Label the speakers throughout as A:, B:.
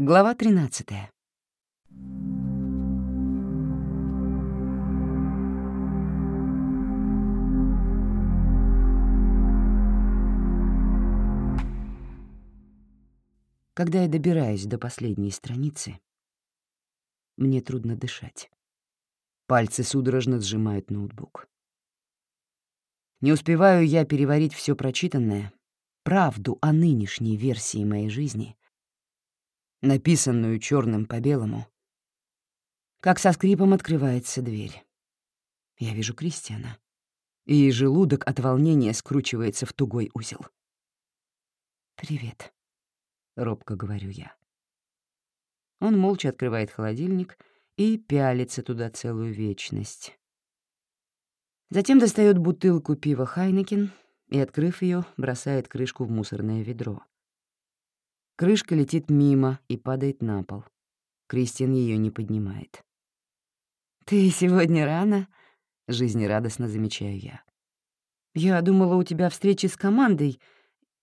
A: Глава 13. Когда я добираюсь до последней страницы, мне трудно дышать. Пальцы судорожно сжимают ноутбук. Не успеваю я переварить все прочитанное, правду о нынешней версии моей жизни, написанную черным по белому, как со скрипом открывается дверь. Я вижу Кристиана, и желудок от волнения скручивается в тугой узел. «Привет», — робко говорю я. Он молча открывает холодильник и пялится туда целую вечность. Затем достает бутылку пива «Хайнекен» и, открыв ее, бросает крышку в мусорное ведро. Крышка летит мимо и падает на пол. Кристин ее не поднимает. «Ты сегодня рано?» — жизнерадостно замечаю я. «Я думала, у тебя встречи с командой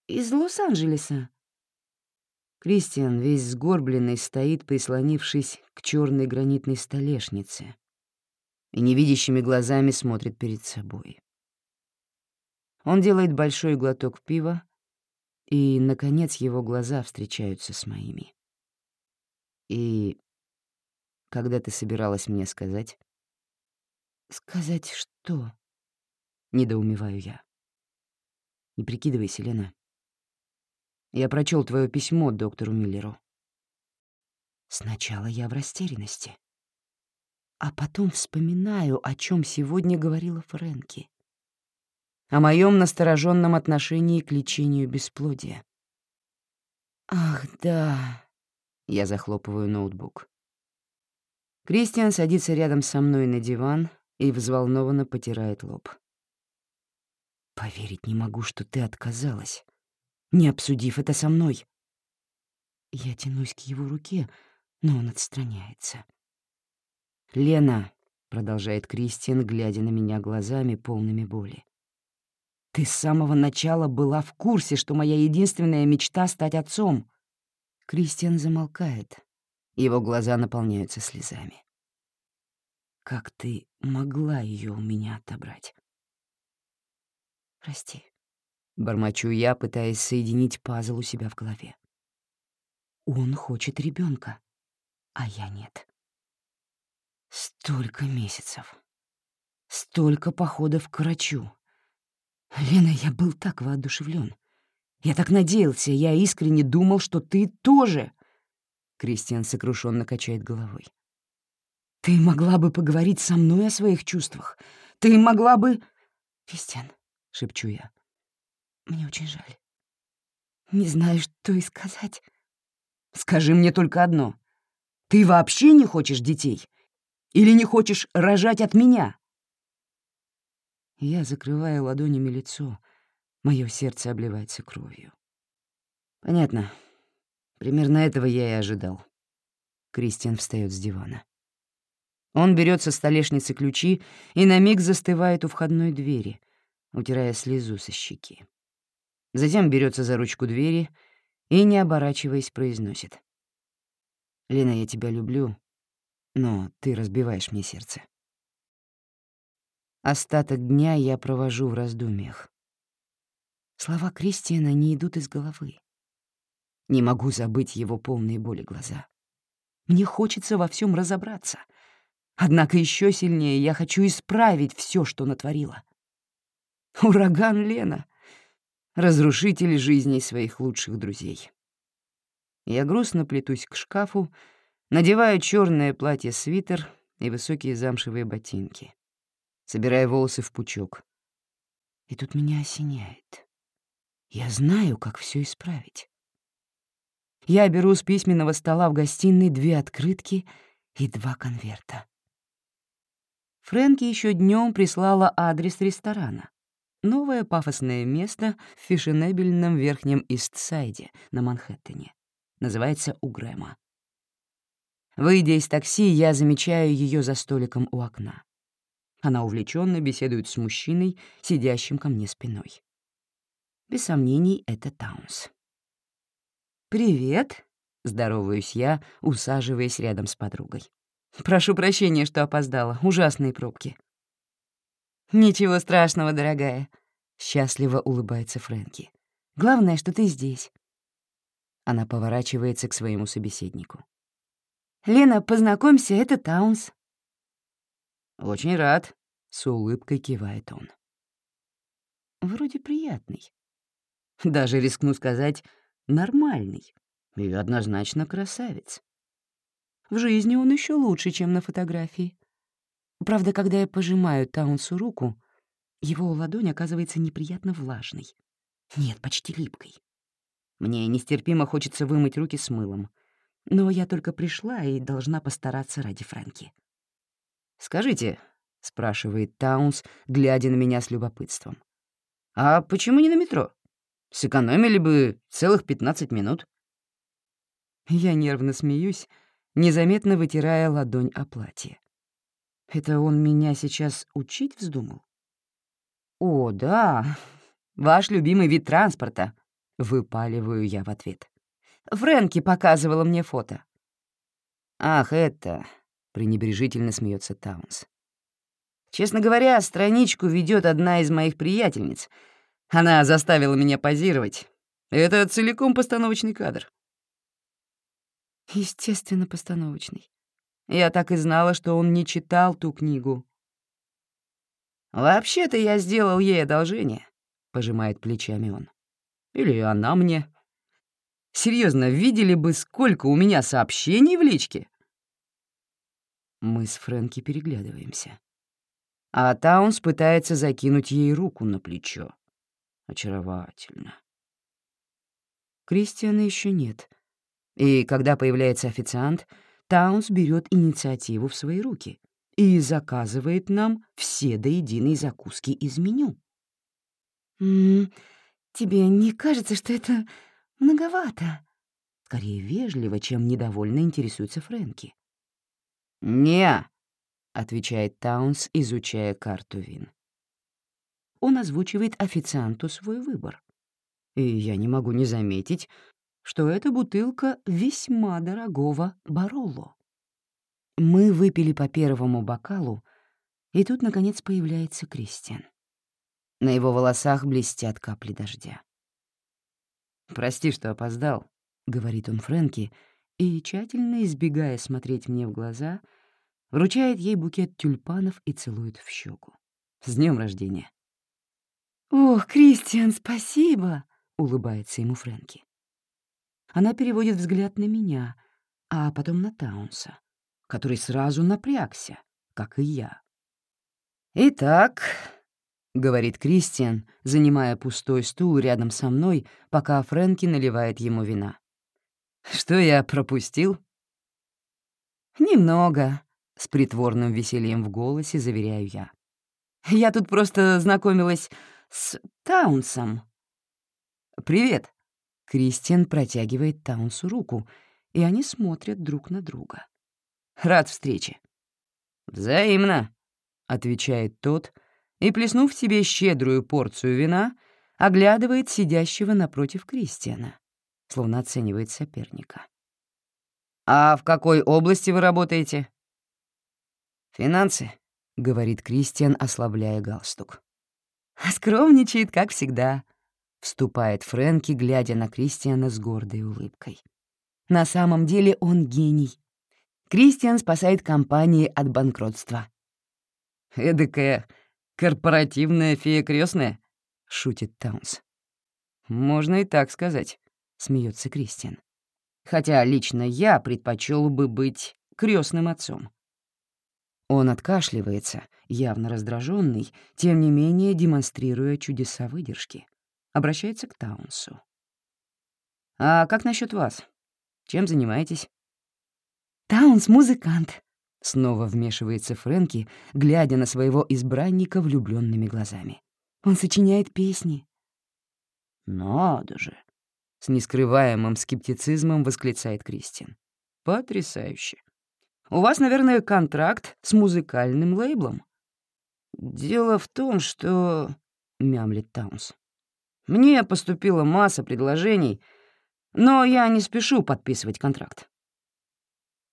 A: из Лос-Анджелеса». Кристиан, весь сгорбленный, стоит, прислонившись к черной гранитной столешнице и невидящими глазами смотрит перед собой. Он делает большой глоток пива, и, наконец, его глаза встречаются с моими. И когда ты собиралась мне сказать? Сказать что? Недоумеваю я. Не прикидывайся, Лена. Я прочел твое письмо доктору Миллеру. Сначала я в растерянности, а потом вспоминаю, о чем сегодня говорила Фрэнки о моем настороженном отношении к лечению бесплодия. «Ах, да...» — я захлопываю ноутбук. Кристиан садится рядом со мной на диван и взволнованно потирает лоб. «Поверить не могу, что ты отказалась, не обсудив это со мной». Я тянусь к его руке, но он отстраняется. «Лена», — продолжает Кристиан, глядя на меня глазами, полными боли, ты с самого начала была в курсе, что моя единственная мечта — стать отцом. Кристиан замолкает. Его глаза наполняются слезами. Как ты могла ее у меня отобрать? Прости. Бормочу я, пытаясь соединить пазл у себя в голове. Он хочет ребенка, а я нет. Столько месяцев. Столько походов к врачу. «Лена, я был так воодушевлен. Я так надеялся, я искренне думал, что ты тоже...» Кристиан сокрушенно качает головой. «Ты могла бы поговорить со мной о своих чувствах. Ты могла бы...» «Кристиан», — шепчу я, — «мне очень жаль. Не знаю, что и сказать». «Скажи мне только одно. Ты вообще не хочешь детей? Или не хочешь рожать от меня?» Я закрываю ладонями лицо. Мое сердце обливается кровью. Понятно. Примерно этого я и ожидал. Кристиан встает с дивана. Он берет со столешницы ключи и на миг застывает у входной двери, утирая слезу со щеки. Затем берется за ручку двери и, не оборачиваясь, произносит. «Лена, я тебя люблю, но ты разбиваешь мне сердце». Остаток дня я провожу в раздумьях. Слова Кристиана не идут из головы. Не могу забыть его полные боли глаза. Мне хочется во всем разобраться. Однако еще сильнее я хочу исправить все, что натворила. Ураган Лена — разрушитель жизней своих лучших друзей. Я грустно плетусь к шкафу, надеваю черное платье-свитер и высокие замшевые ботинки собирая волосы в пучок. И тут меня осеняет. Я знаю, как все исправить. Я беру с письменного стола в гостиной две открытки и два конверта. Фрэнки еще днем прислала адрес ресторана. Новое пафосное место в фешенебельном верхнем Истсайде на Манхэттене. Называется Угрэма. Выйдя из такси, я замечаю ее за столиком у окна. Она увлеченно беседует с мужчиной, сидящим ко мне спиной. Без сомнений, это Таунс. «Привет», — Здороваюсь я, усаживаясь рядом с подругой. «Прошу прощения, что опоздала. Ужасные пробки». «Ничего страшного, дорогая», — счастливо улыбается Фрэнки. «Главное, что ты здесь». Она поворачивается к своему собеседнику. «Лена, познакомься, это Таунс».
B: «Очень рад», —
A: с улыбкой кивает он. Вроде приятный. Даже рискну сказать, нормальный. И однозначно красавец. В жизни он еще лучше, чем на фотографии. Правда, когда я пожимаю Таунсу руку, его ладонь оказывается неприятно влажной. Нет, почти липкой. Мне нестерпимо хочется вымыть руки с мылом. Но я только пришла и должна постараться ради Фрэнки.
B: «Скажите», — спрашивает Таунс, глядя на меня с любопытством, «а почему не на метро? Сэкономили бы целых 15 минут».
A: Я нервно смеюсь, незаметно вытирая ладонь о платье. Это он меня сейчас учить вздумал? «О, да, ваш любимый вид транспорта», — выпаливаю я в ответ. Фрэнки показывала мне фото.
B: «Ах, это...» — пренебрежительно смеется Таунс. «Честно говоря, страничку ведет одна из моих приятельниц. Она заставила меня позировать. Это целиком постановочный кадр».
A: Естественно, постановочный. Я так и знала, что он не читал ту книгу.
B: «Вообще-то я сделал ей одолжение», — пожимает плечами он. «Или она мне. Серьезно, видели бы, сколько у меня сообщений в личке?»
A: Мы с Фрэнки переглядываемся. А Таунс пытается закинуть ей руку на плечо. Очаровательно. Кристиана еще нет. И когда появляется официант, Таунс берет инициативу в свои руки и заказывает нам все до единой закуски из меню. «М -м, «Тебе не кажется, что это многовато?» Скорее вежливо, чем недовольно интересуется Фрэнки.
B: «Не», — отвечает Таунс, изучая карту вин.
A: Он озвучивает официанту свой выбор. И я не могу не заметить, что это бутылка весьма дорогого Баролло. Мы выпили по первому бокалу, и тут, наконец, появляется Кристиан. На его волосах блестят капли дождя.
B: «Прости, что опоздал», — говорит он Фрэнки,
A: и, тщательно избегая смотреть мне в глаза, вручает ей букет тюльпанов и целует в щеку. «С днем рождения!» «Ох, Кристиан, спасибо!» — улыбается ему Фрэнки. Она переводит взгляд на меня, а потом на Таунса, который сразу напрягся, как и я.
B: «Итак», — говорит
A: Кристиан, занимая пустой стул рядом со мной, пока Фрэнки наливает ему вина.
B: «Что я пропустил?»
A: «Немного», — с притворным весельем в голосе заверяю я. «Я тут просто знакомилась с Таунсом».
B: «Привет»,
A: Кристиан протягивает Таунсу руку, и они смотрят друг на друга. «Рад встрече».
B: «Взаимно», — отвечает тот, и, плеснув себе щедрую порцию вина, оглядывает сидящего напротив Кристиана, словно оценивает соперника. «А в какой области вы работаете?»
A: «Финансы», — говорит Кристиан, ослабляя галстук. «Скромничает, как всегда», вступает Фрэнки, глядя на Кристиана с гордой улыбкой. На самом деле он гений. Кристиан спасает компании от банкротства.
B: «Эдакая корпоративная фея крестная, шутит Таунс.
A: «Можно и так сказать», — смеется Кристиан. «Хотя лично я предпочел бы быть крестным отцом». Он откашливается, явно раздраженный, тем не менее демонстрируя чудеса выдержки обращается к Таунсу. «А как насчет вас? Чем занимаетесь?» «Таунс — музыкант», — снова вмешивается Фрэнки, глядя на своего избранника влюбленными глазами. «Он сочиняет песни».
B: «Надо же!» — с нескрываемым скептицизмом восклицает Кристин. «Потрясающе! У вас, наверное, контракт с музыкальным лейблом?» «Дело в том, что...» — мямлит Таунс. Мне поступила масса предложений, Но я не спешу подписывать контракт.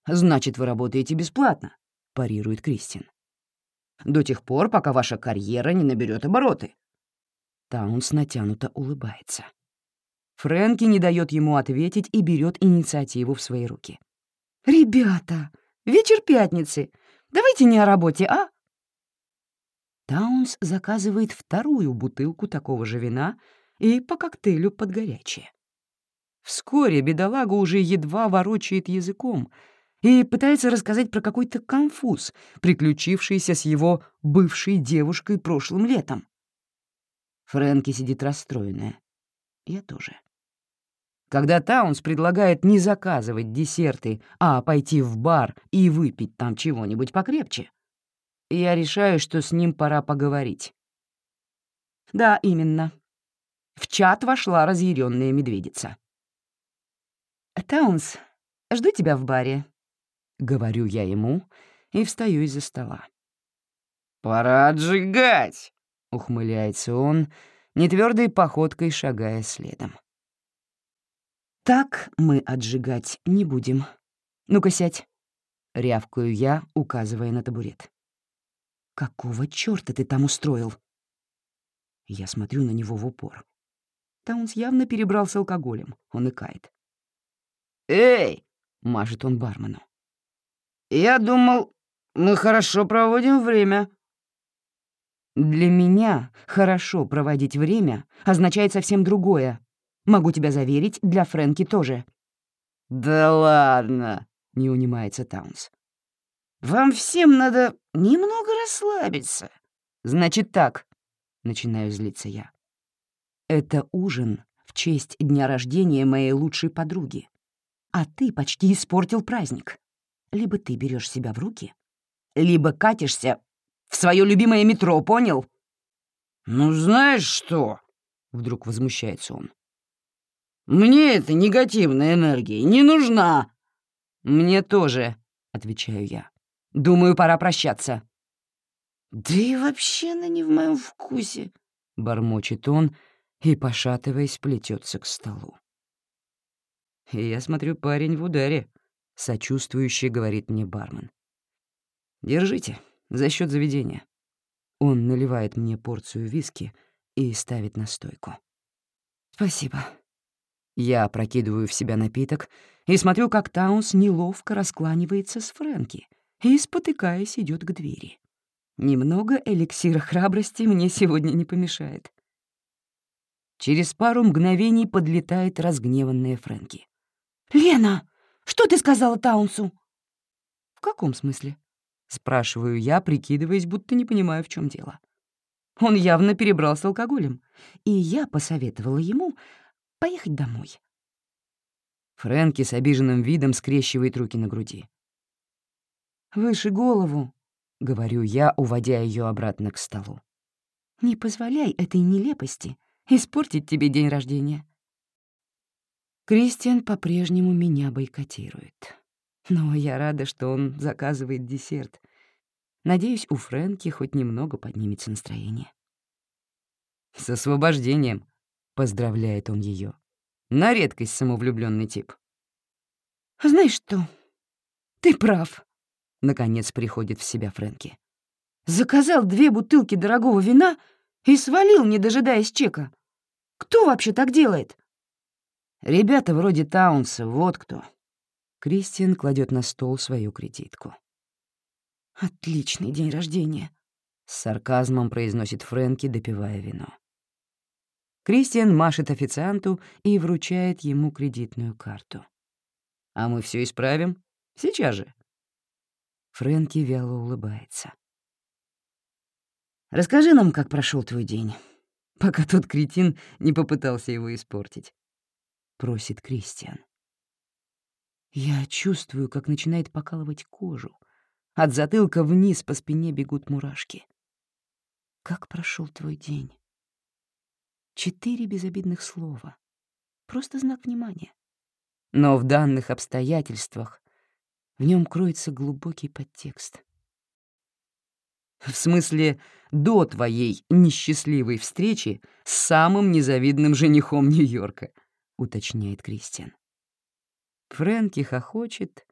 B: «Значит, вы работаете бесплатно», — парирует Кристин. «До тех пор, пока ваша карьера не наберет обороты». Таунс натянуто улыбается. Фрэнки не дает ему ответить и берет инициативу в свои руки. «Ребята, вечер пятницы. Давайте не о работе, а?» Таунс заказывает вторую бутылку такого же вина и по коктейлю под горячее. Вскоре бедолага уже едва ворочает языком и пытается рассказать про какой-то конфуз, приключившийся с его бывшей девушкой прошлым летом. Фрэнки сидит расстроенная. Я тоже. Когда Таунс предлагает не заказывать десерты, а пойти в бар и выпить там чего-нибудь покрепче, я решаю, что с ним пора поговорить. Да, именно. В чат вошла разъяренная медведица. «Таунс, жду тебя в баре», — говорю я ему и встаю из-за стола.
C: «Пора отжигать!»
B: — ухмыляется он, нетвёрдой походкой шагая следом. «Так мы отжигать не будем. Ну-ка, сядь!» — рявкаю я, указывая на табурет. «Какого чёрта ты там устроил?» Я смотрю на него в упор. Таунс явно перебрал с алкоголем, он икает.
C: «Эй!»
B: — машет он бармену.
C: «Я думал, мы хорошо проводим время».
B: «Для меня хорошо проводить время означает совсем другое», Могу тебя заверить, для Фрэнки тоже».
C: «Да ладно», — не унимается Таунс. «Вам всем надо немного расслабиться».
B: «Значит так», — начинаю злиться я. «Это ужин в честь дня рождения моей лучшей подруги. А ты почти испортил праздник. Либо ты берешь себя в руки, либо катишься в свое любимое метро, понял?»
C: «Ну, знаешь что?»
B: — вдруг возмущается он.
C: Мне эта негативная энергия не нужна».
B: «Мне тоже», — отвечаю я. «Думаю, пора прощаться».
C: «Да и вообще она не в моем вкусе», —
B: бормочет он и, пошатываясь, плетется к столу. И я смотрю, парень в ударе, — сочувствующе говорит мне бармен. «Держите, за счет заведения». Он наливает мне порцию виски и ставит на стойку. «Спасибо», я опрокидываю в себя напиток и смотрю, как Таунс неловко раскланивается с Фрэнки и, спотыкаясь, идет к двери. Немного эликсира храбрости мне сегодня не помешает. Через пару мгновений подлетает разгневанная Фрэнки. «Лена, что ты сказала Таунсу?» «В каком смысле?» — спрашиваю я, прикидываясь, будто не понимаю, в чем дело. Он явно перебрал с алкоголем, и я посоветовала ему поехать домой. Фрэнки с обиженным видом скрещивает руки на груди. «Выше голову», — говорю я, уводя ее обратно к столу. «Не позволяй этой нелепости испортить тебе день рождения». Кристиан по-прежнему меня бойкотирует. Но я рада, что он заказывает десерт. Надеюсь, у Фрэнки хоть немного поднимется настроение. «С освобождением», Поздравляет он ее. На редкость самовлюбленный тип. «Знаешь что? Ты прав», — наконец приходит в себя Фрэнки. «Заказал две бутылки дорогого вина и свалил, не дожидаясь чека. Кто вообще так делает?» «Ребята вроде Таунса, вот кто». Кристиан кладет на стол свою кредитку. «Отличный день рождения», — с сарказмом произносит Фрэнки, допивая вино. Кристиан машет официанту и вручает ему кредитную карту. «А мы все исправим? Сейчас же». Фрэнки вяло улыбается. «Расскажи нам, как прошел твой день, пока тот кретин не попытался его испортить», — просит Кристиан. Я чувствую, как начинает покалывать кожу. От затылка вниз по спине бегут мурашки. «Как прошел твой день?» Четыре безобидных слова. Просто знак внимания. Но в данных обстоятельствах в нем кроется глубокий подтекст. В смысле, до твоей несчастливой встречи с самым незавидным женихом Нью-Йорка, уточняет Кристиан. Фрэнки хохочет,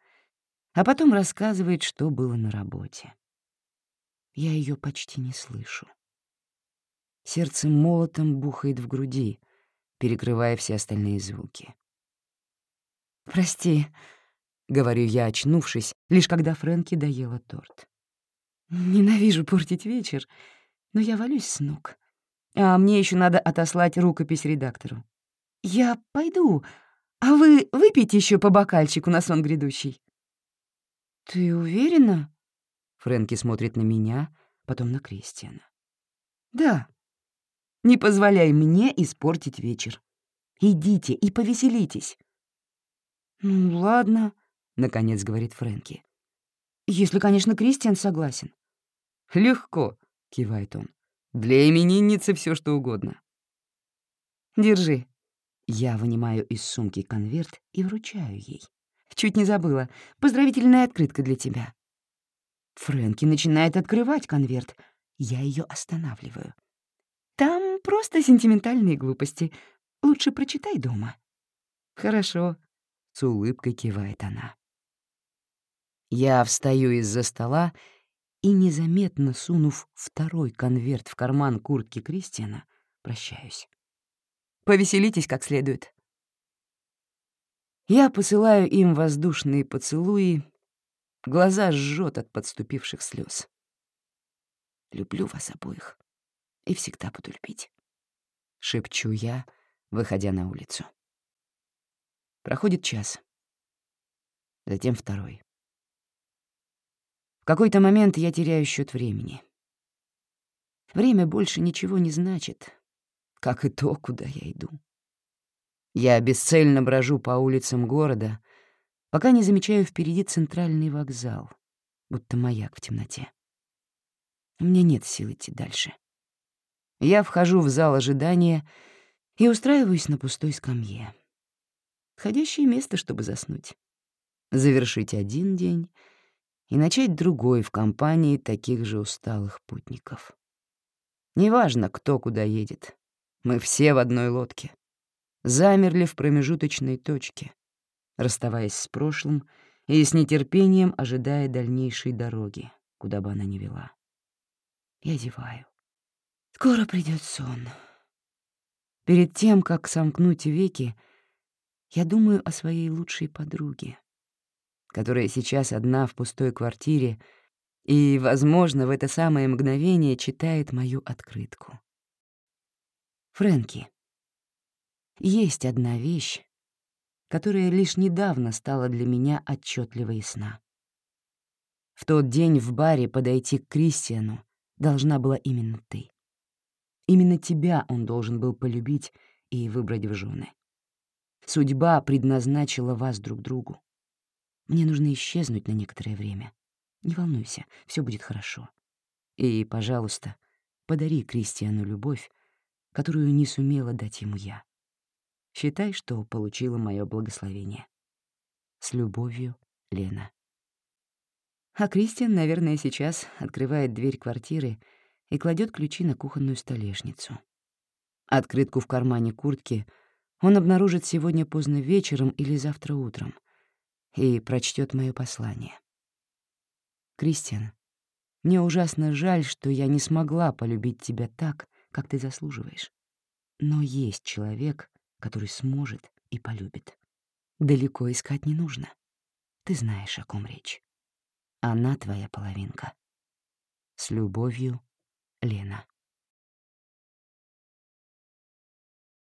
B: а потом рассказывает, что было на работе. Я ее почти не слышу. Сердце молотом бухает в груди, перекрывая все остальные звуки. «Прости», — говорю я, очнувшись, лишь когда Фрэнки доела торт. «Ненавижу портить вечер, но я валюсь с ног. А мне еще надо отослать рукопись редактору. Я пойду, а вы выпейте еще по бокальчику на сон грядущий». «Ты уверена?» Фрэнки смотрит на меня, потом на Кристиана. «Да. Не позволяй мне испортить вечер. Идите и повеселитесь». «Ну, ладно», — наконец говорит Фрэнки. «Если, конечно, Кристиан согласен». «Легко», — кивает он. «Для именинницы все что угодно». «Держи». Я вынимаю из сумки конверт и вручаю ей. Чуть не забыла. Поздравительная открытка для тебя. Фрэнки начинает открывать конверт. Я ее останавливаю. Там просто сентиментальные глупости. Лучше прочитай дома. Хорошо, — с улыбкой кивает она. Я встаю из-за стола и, незаметно сунув второй конверт в карман куртки Кристиана, прощаюсь. Повеселитесь как следует. Я посылаю им воздушные поцелуи, глаза жжет от подступивших слез. Люблю вас обоих и всегда буду любить. Шепчу я, выходя на улицу. Проходит час. Затем второй. В какой-то момент я теряю счет времени. Время больше ничего не значит, как и то, куда я иду. Я бесцельно брожу по улицам города, пока не замечаю впереди центральный вокзал, будто маяк в темноте. У меня нет сил идти дальше. Я вхожу в зал ожидания и устраиваюсь на пустой скамье. Подходящее место, чтобы заснуть. Завершить один день и начать другой в компании таких же усталых путников. Неважно, кто куда едет. Мы все в одной лодке. Замерли в промежуточной точке, расставаясь с прошлым и с нетерпением ожидая дальнейшей дороги, куда бы она ни вела. Я зеваю. Скоро придет сон. Перед тем, как сомкнуть веки, я думаю о своей лучшей подруге, которая сейчас одна в пустой квартире и, возможно, в это самое мгновение читает мою открытку. Фрэнки. Есть одна вещь, которая лишь недавно стала для меня отчетливо ясна. В тот день в баре подойти к Кристиану должна была именно ты. Именно тебя он должен был полюбить и выбрать в жены. Судьба предназначила вас друг другу. Мне нужно исчезнуть на некоторое время. Не волнуйся, все будет хорошо. И, пожалуйста, подари Кристиану любовь, которую не сумела дать ему я. Считай, что получила мое благословение. С любовью, Лена. А Кристиан, наверное, сейчас открывает дверь квартиры и кладет ключи на кухонную столешницу. Открытку в кармане куртки — он обнаружит сегодня поздно вечером или завтра утром и прочтет мое послание. Кристиан, мне ужасно жаль, что я не смогла полюбить тебя так, как ты заслуживаешь. Но есть человек, который сможет и полюбит. Далеко искать не нужно. Ты знаешь, о ком речь. Она твоя половинка. С любовью, Лена.